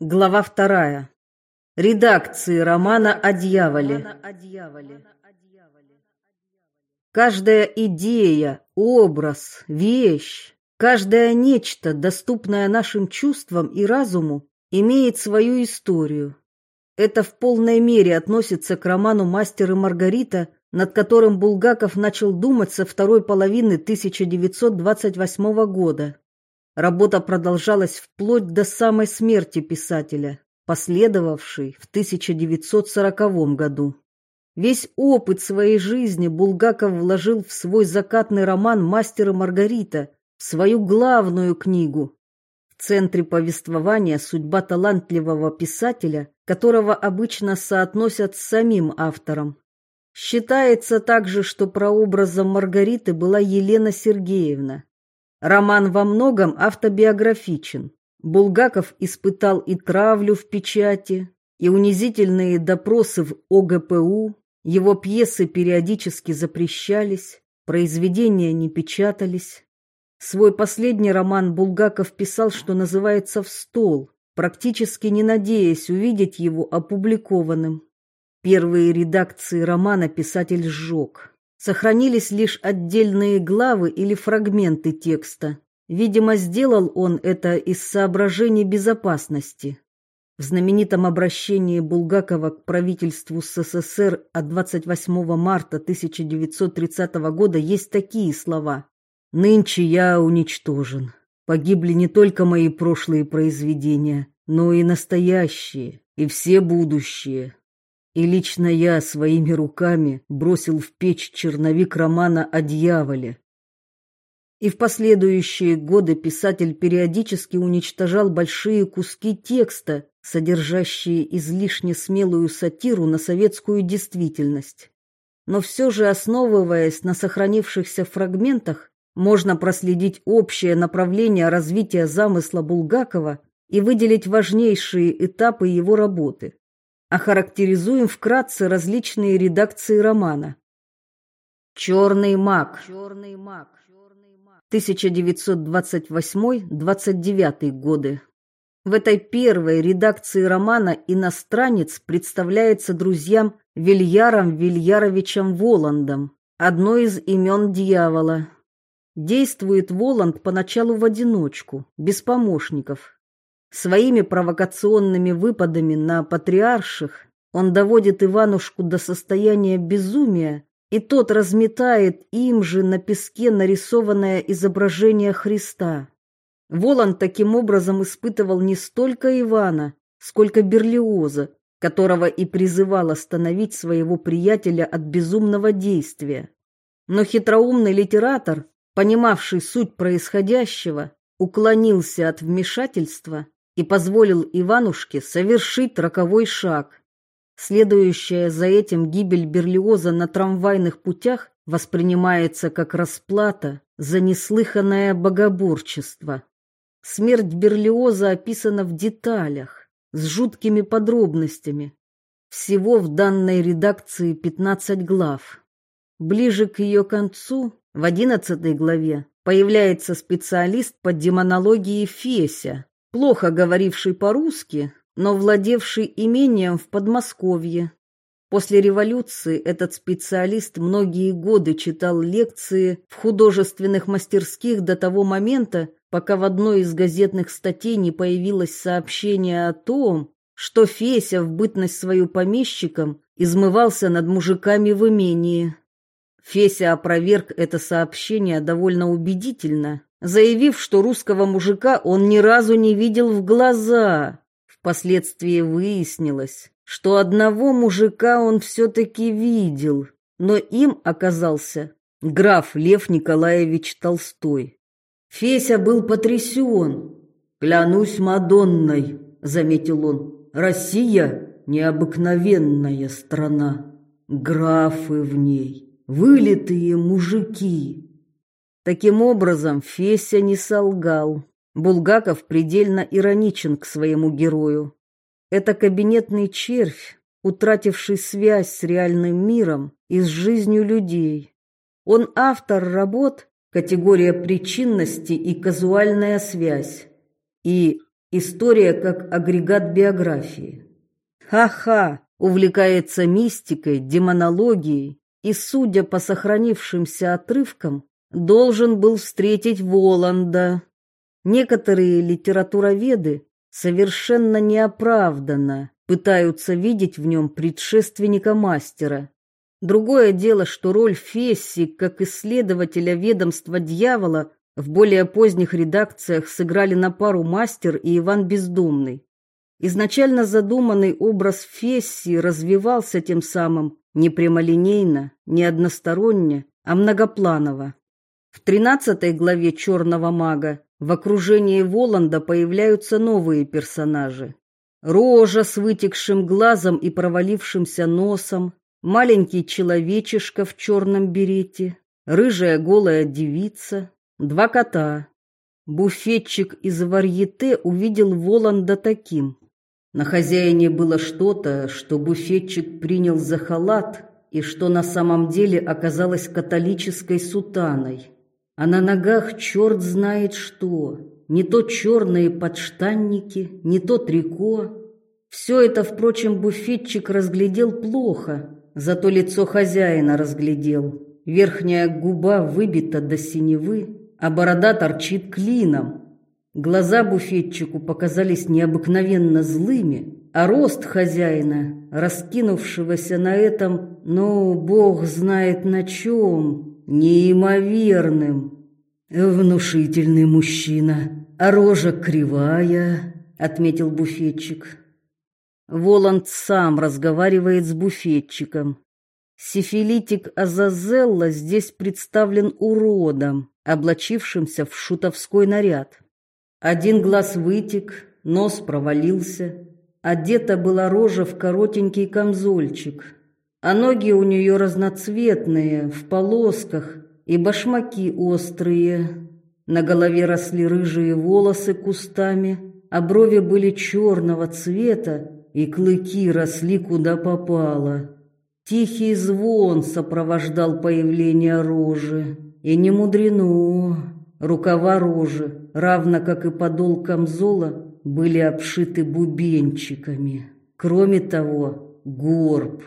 Глава вторая. Редакции романа о дьяволе. Каждая идея, образ, вещь, каждое нечто, доступное нашим чувствам и разуму, имеет свою историю. Это в полной мере относится к роману «Мастер и Маргарита», над которым Булгаков начал думать со второй половины 1928 года. Работа продолжалась вплоть до самой смерти писателя, последовавшей в 1940 году. Весь опыт своей жизни Булгаков вложил в свой закатный роман «Мастер и Маргарита», в свою главную книгу. В центре повествования судьба талантливого писателя, которого обычно соотносят с самим автором. Считается также, что прообразом Маргариты была Елена Сергеевна, Роман во многом автобиографичен. Булгаков испытал и травлю в печати, и унизительные допросы в ОГПУ, его пьесы периодически запрещались, произведения не печатались. Свой последний роман Булгаков писал, что называется, в стол, практически не надеясь увидеть его опубликованным. Первые редакции романа писатель сжег. Сохранились лишь отдельные главы или фрагменты текста. Видимо, сделал он это из соображений безопасности. В знаменитом обращении Булгакова к правительству СССР от 28 марта 1930 года есть такие слова: "Нынче я уничтожен. Погибли не только мои прошлые произведения, но и настоящие, и все будущие. И лично я своими руками бросил в печь черновик романа о дьяволе. И в последующие годы писатель периодически уничтожал большие куски текста, содержащие излишне смелую сатиру на советскую действительность. Но все же, основываясь на сохранившихся фрагментах, можно проследить общее направление развития замысла Булгакова и выделить важнейшие этапы его работы охарактеризуем вкратце различные редакции романа. Черный маг. 1928-29 годы. В этой первой редакции романа иностранец представляется друзьям Вильяром Вильяровичем Воландом, одно из имен дьявола. Действует Воланд поначалу в одиночку, без помощников. Своими провокационными выпадами на патриарших он доводит Иванушку до состояния безумия, и тот разметает им же на песке нарисованное изображение Христа. Волан таким образом испытывал не столько Ивана, сколько Берлиоза, которого и призывал остановить своего приятеля от безумного действия. Но хитроумный литератор, понимавший суть происходящего, уклонился от вмешательства и позволил Иванушке совершить роковой шаг. Следующая за этим гибель Берлиоза на трамвайных путях воспринимается как расплата за неслыханное богоборчество. Смерть Берлиоза описана в деталях, с жуткими подробностями. Всего в данной редакции 15 глав. Ближе к ее концу, в 11 главе, появляется специалист по демонологии Феся, плохо говоривший по-русски, но владевший имением в Подмосковье. После революции этот специалист многие годы читал лекции в художественных мастерских до того момента, пока в одной из газетных статей не появилось сообщение о том, что Феся в бытность свою помещиком измывался над мужиками в имении. Феся опроверг это сообщение довольно убедительно, заявив, что русского мужика он ни разу не видел в глаза. Впоследствии выяснилось, что одного мужика он все-таки видел, но им оказался граф Лев Николаевич Толстой. Феся был потрясен. «Клянусь Мадонной», — заметил он, — «Россия — необыкновенная страна, графы в ней, вылитые мужики». Таким образом, Феся не солгал. Булгаков предельно ироничен к своему герою. Это кабинетный червь, утративший связь с реальным миром и с жизнью людей. Он автор работ «Категория причинности и казуальная связь» и История как агрегат биографии. Ха-ха, увлекается мистикой, демонологией и, судя по сохранившимся отрывкам, должен был встретить Воланда. Некоторые литературоведы совершенно неоправданно пытаются видеть в нем предшественника мастера. Другое дело, что роль Фесси как исследователя ведомства дьявола в более поздних редакциях сыграли на пару мастер и Иван Бездумный. Изначально задуманный образ Фесси развивался тем самым не прямолинейно, не односторонне, а многопланово. В тринадцатой главе «Черного мага» в окружении Воланда появляются новые персонажи. Рожа с вытекшим глазом и провалившимся носом, маленький человечишка в черном берете, рыжая голая девица, два кота. Буфетчик из варьете увидел Воланда таким. На хозяине было что-то, что буфетчик принял за халат и что на самом деле оказалось католической сутаной. А на ногах черт знает что. Не то черные подштанники, не то трико. Все это, впрочем, буфетчик разглядел плохо, зато лицо хозяина разглядел. Верхняя губа выбита до синевы, а борода торчит клином. Глаза буфетчику показались необыкновенно злыми, а рост хозяина, раскинувшегося на этом, ну, бог знает на чем, неимоверным. Внушительный мужчина, а рожа кривая, отметил буфетчик. Воланд сам разговаривает с буфетчиком. Сифилитик Азазелла здесь представлен уродом, облачившимся в шутовской наряд. Один глаз вытек, нос провалился, одета была рожа в коротенький камзольчик, а ноги у нее разноцветные, в полосках, и башмаки острые. На голове росли рыжие волосы кустами, а брови были черного цвета, и клыки росли куда попало. Тихий звон сопровождал появление рожи, и не мудрено. Рукава рожи, равно как и подол камзола, были обшиты бубенчиками. Кроме того, горб.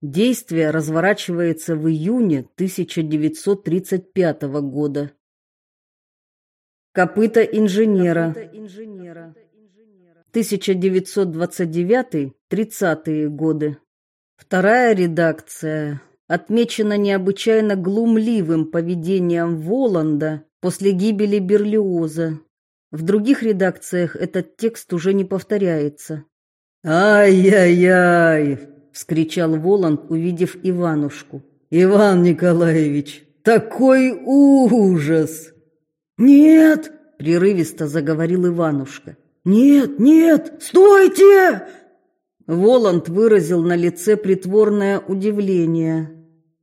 Действие разворачивается в июне 1935 года. Копыта инженера. 1929-30 годы. Вторая редакция отмечена необычайно глумливым поведением Воланда после гибели Берлиоза. В других редакциях этот текст уже не повторяется. «Ай-яй-яй!» — вскричал Воланд, увидев Иванушку. «Иван Николаевич, такой ужас!» «Нет!» — прерывисто заговорил Иванушка. «Нет, нет, стойте!» Воланд выразил на лице притворное удивление.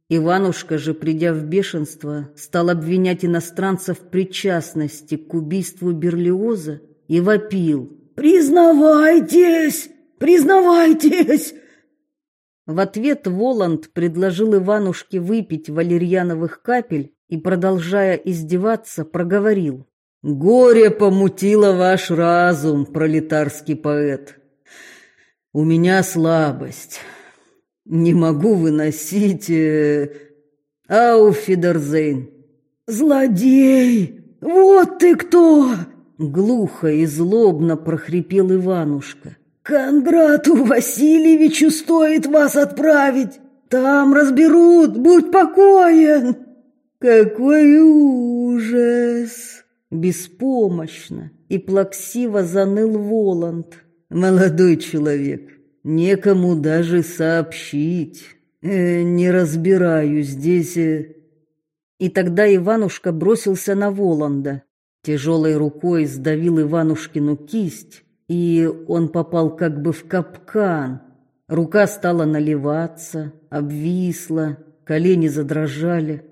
Иванушка же, придя в бешенство, стал обвинять иностранцев в причастности к убийству Берлиоза и вопил. «Признавайтесь! Признавайтесь!» В ответ Воланд предложил Иванушке выпить валерьяновых капель и, продолжая издеваться, проговорил. «Горе помутило ваш разум, пролетарский поэт. У меня слабость». Не могу выносить... Э... Ауфидерзейн. Злодей! Вот ты кто! Глухо и злобно прохрипел Иванушка. Кондрату Васильевичу стоит вас отправить. Там разберут, будь покоен. Какой ужас! Беспомощно и плаксиво заныл Воланд. Молодой человек, некому даже сообщить. Э, не разбираю здесь. Э... И тогда Иванушка бросился на Воланда. Тяжелой рукой сдавил Иванушкину кисть, и он попал как бы в капкан. Рука стала наливаться, обвисла, колени задрожали.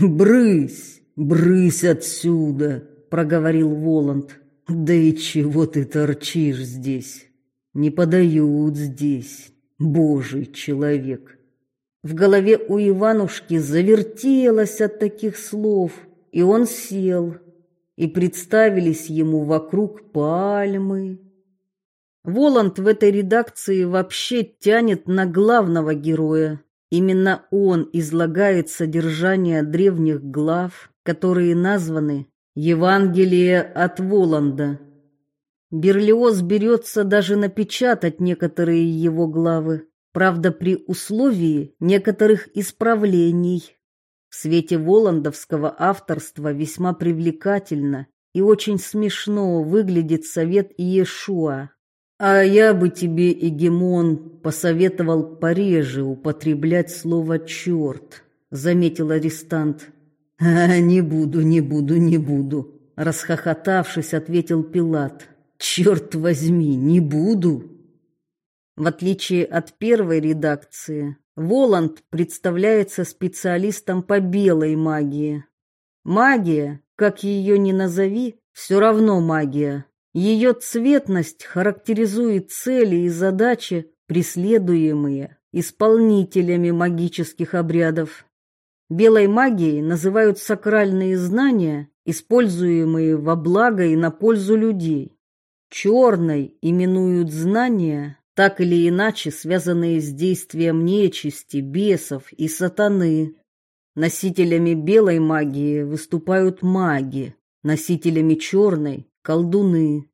«Брысь, брысь отсюда!» — проговорил Воланд. «Да и чего ты торчишь здесь?» Не подают здесь, божий человек. В голове у Иванушки завертелось от таких слов, и он сел. и представились ему вокруг пальмы. Воланд в этой редакции вообще тянет на главного героя. Именно он излагает содержание древних глав, которые названы «Евангелие от Воланда». Берлиоз берется даже напечатать некоторые его главы, правда при условии некоторых исправлений. В свете воландовского авторства весьма привлекательно и очень смешно выглядит совет Иешуа. А я бы тебе, Егемон, посоветовал пореже употреблять слово «черт», заметил арестант. «А, не буду, не буду, не буду», расхохотавшись, ответил Пилат. «Черт возьми, не буду». В отличие от первой редакции, Воланд представляется специалистом по белой магии. Магия, как ее ни назови, все равно магия. Ее цветность характеризует цели и задачи, преследуемые исполнителями магических обрядов. Белой магией называют сакральные знания, используемые во благо и на пользу людей. Черной именуют знания, так или иначе связанные с действием нечисти, бесов и сатаны. Носителями белой магии выступают маги, носителями черной – колдуны.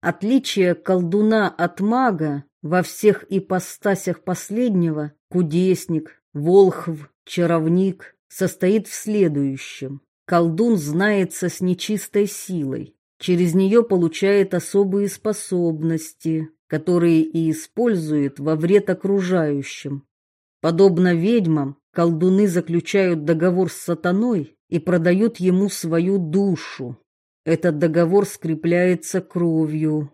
Отличие колдуна от мага во всех ипостасях последнего – кудесник, волхв, чаровник – состоит в следующем. Колдун знается с нечистой силой, через нее получает особые способности, которые и использует во вред окружающим. Подобно ведьмам, колдуны заключают договор с сатаной и продают ему свою душу. Этот договор скрепляется кровью.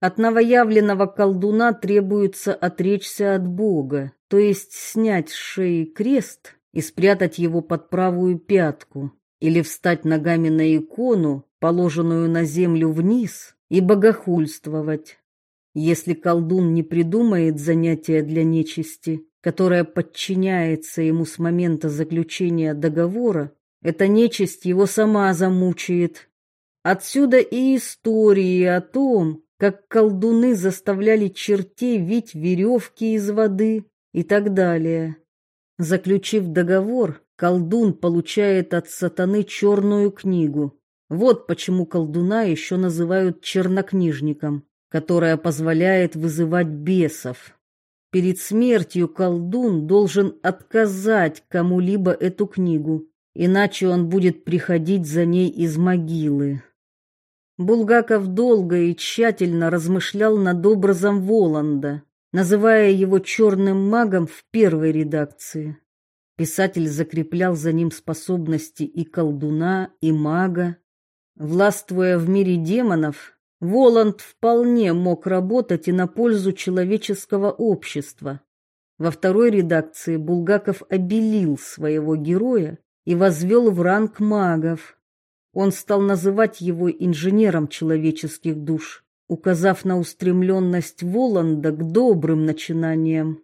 От новоявленного колдуна требуется отречься от Бога, то есть снять с шеи крест и спрятать его под правую пятку, или встать ногами на икону, положенную на землю вниз, и богохульствовать. Если колдун не придумает занятия для нечисти, которое подчиняется ему с момента заключения договора, эта нечисть его сама замучает. Отсюда и истории о том, как колдуны заставляли чертей вить веревки из воды и так далее. Заключив договор, колдун получает от сатаны черную книгу. Вот почему колдуна еще называют чернокнижником которая позволяет вызывать бесов. Перед смертью колдун должен отказать кому-либо эту книгу, иначе он будет приходить за ней из могилы. Булгаков долго и тщательно размышлял над образом Воланда, называя его черным магом в первой редакции. Писатель закреплял за ним способности и колдуна, и мага. Властвуя в мире демонов, Воланд вполне мог работать и на пользу человеческого общества. Во второй редакции Булгаков обелил своего героя и возвел в ранг магов. Он стал называть его инженером человеческих душ, указав на устремленность Воланда к добрым начинаниям.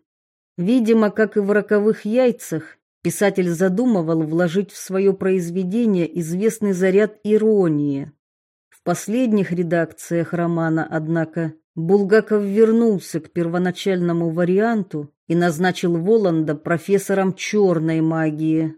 Видимо, как и в роковых яйцах, писатель задумывал вложить в свое произведение известный заряд иронии. В последних редакциях романа, однако, Булгаков вернулся к первоначальному варианту и назначил Воланда профессором черной магии.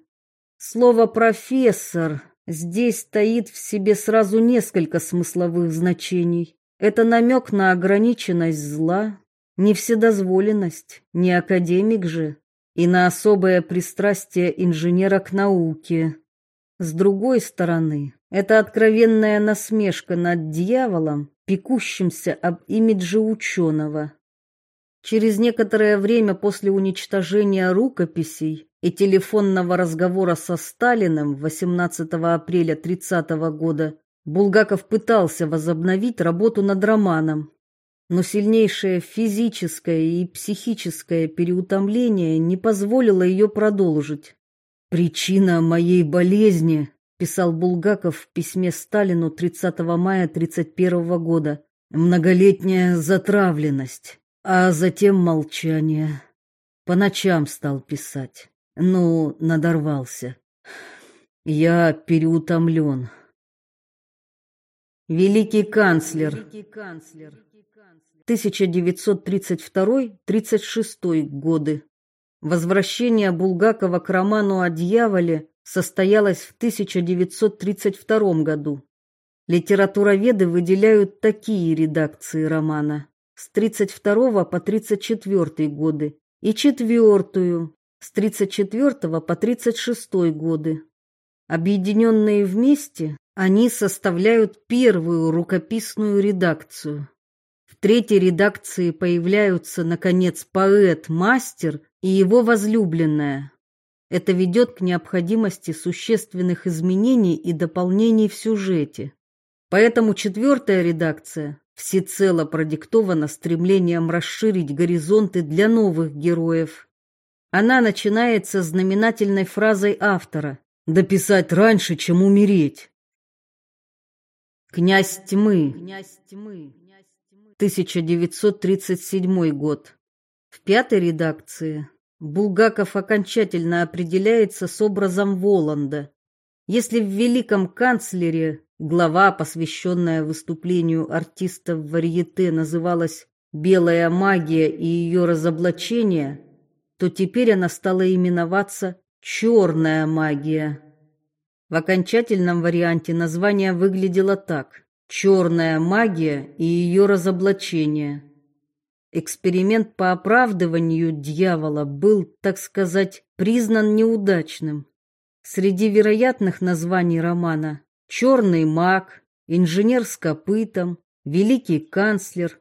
Слово «профессор» здесь стоит в себе сразу несколько смысловых значений. Это намек на ограниченность зла, не вседозволенность, не академик же, и на особое пристрастие инженера к науке. С другой стороны, это откровенная насмешка над дьяволом, пекущимся об имидже ученого. Через некоторое время после уничтожения рукописей и телефонного разговора со Сталиным 18 апреля 30 года Булгаков пытался возобновить работу над романом, но сильнейшее физическое и психическое переутомление не позволило ее продолжить. Причина моей болезни писал Булгаков в письме Сталину 30 мая 31 года. Многолетняя затравленность, а затем молчание. По ночам стал писать. Ну, надорвался. Я переутомлен. Великий канцлер. 1932-36 годы. Возвращение Булгакова к роману о дьяволе состоялось в 1932 году. Литературоведы выделяют такие редакции романа с 32 по 34 годы и четвертую с 34 по 36 годы. Объединенные вместе, они составляют первую рукописную редакцию. Третьей редакции появляются, наконец, поэт-мастер и его возлюбленная. Это ведет к необходимости существенных изменений и дополнений в сюжете. Поэтому четвертая редакция всецело продиктована стремлением расширить горизонты для новых героев. Она начинается знаменательной фразой автора «дописать раньше, чем умереть». Князь тьмы. 1937 год. В пятой редакции Булгаков окончательно определяется с образом Воланда. Если в «Великом канцлере» глава, посвященная выступлению артистов варьете, называлась «Белая магия и ее разоблачение», то теперь она стала именоваться «Черная магия». В окончательном варианте название выглядело так «Черная магия и ее разоблачение». Эксперимент по оправдыванию дьявола был, так сказать, признан неудачным. Среди вероятных названий романа «Черный маг», «Инженер с копытом», «Великий канцлер»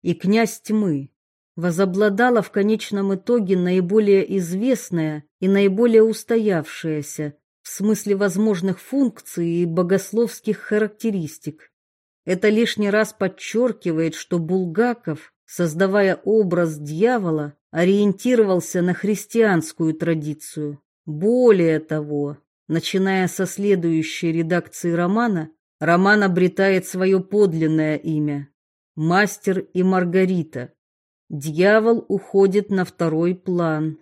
и «Князь тьмы» возобладала в конечном итоге наиболее известная и наиболее устоявшаяся в смысле возможных функций и богословских характеристик. Это лишний раз подчеркивает, что Булгаков создавая образ дьявола, ориентировался на христианскую традицию. Более того, начиная со следующей редакции романа, роман обретает свое подлинное имя – «Мастер и Маргарита». Дьявол уходит на второй план.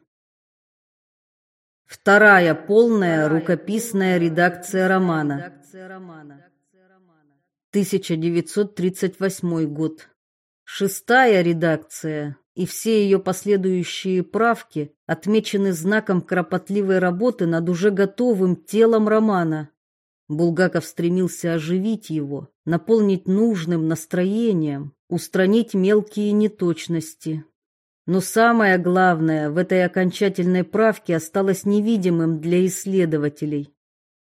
Вторая полная рукописная редакция романа. 1938 год. Шестая редакция и все ее последующие правки отмечены знаком кропотливой работы над уже готовым телом романа. Булгаков стремился оживить его, наполнить нужным настроением, устранить мелкие неточности. Но самое главное в этой окончательной правке осталось невидимым для исследователей.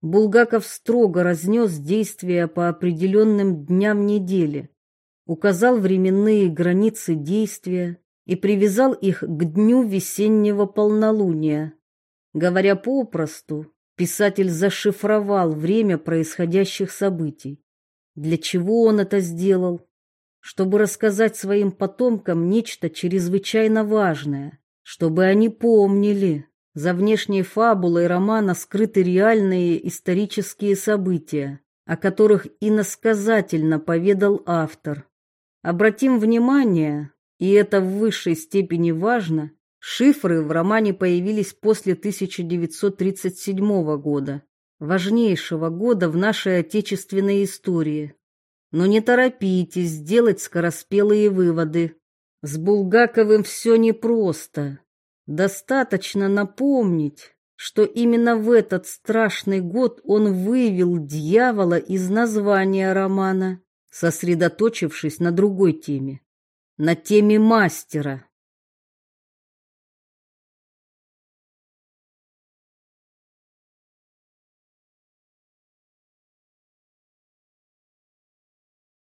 Булгаков строго разнес действия по определенным дням недели, указал временные границы действия и привязал их к дню весеннего полнолуния. Говоря попросту, писатель зашифровал время происходящих событий. Для чего он это сделал? Чтобы рассказать своим потомкам нечто чрезвычайно важное, чтобы они помнили, за внешней фабулой романа скрыты реальные исторические события, о которых иносказательно поведал автор. Обратим внимание, и это в высшей степени важно, шифры в романе появились после 1937 года, важнейшего года в нашей отечественной истории. Но не торопитесь сделать скороспелые выводы. С Булгаковым все непросто. Достаточно напомнить, что именно в этот страшный год он вывел дьявола из названия романа сосредоточившись на другой теме, на теме мастера.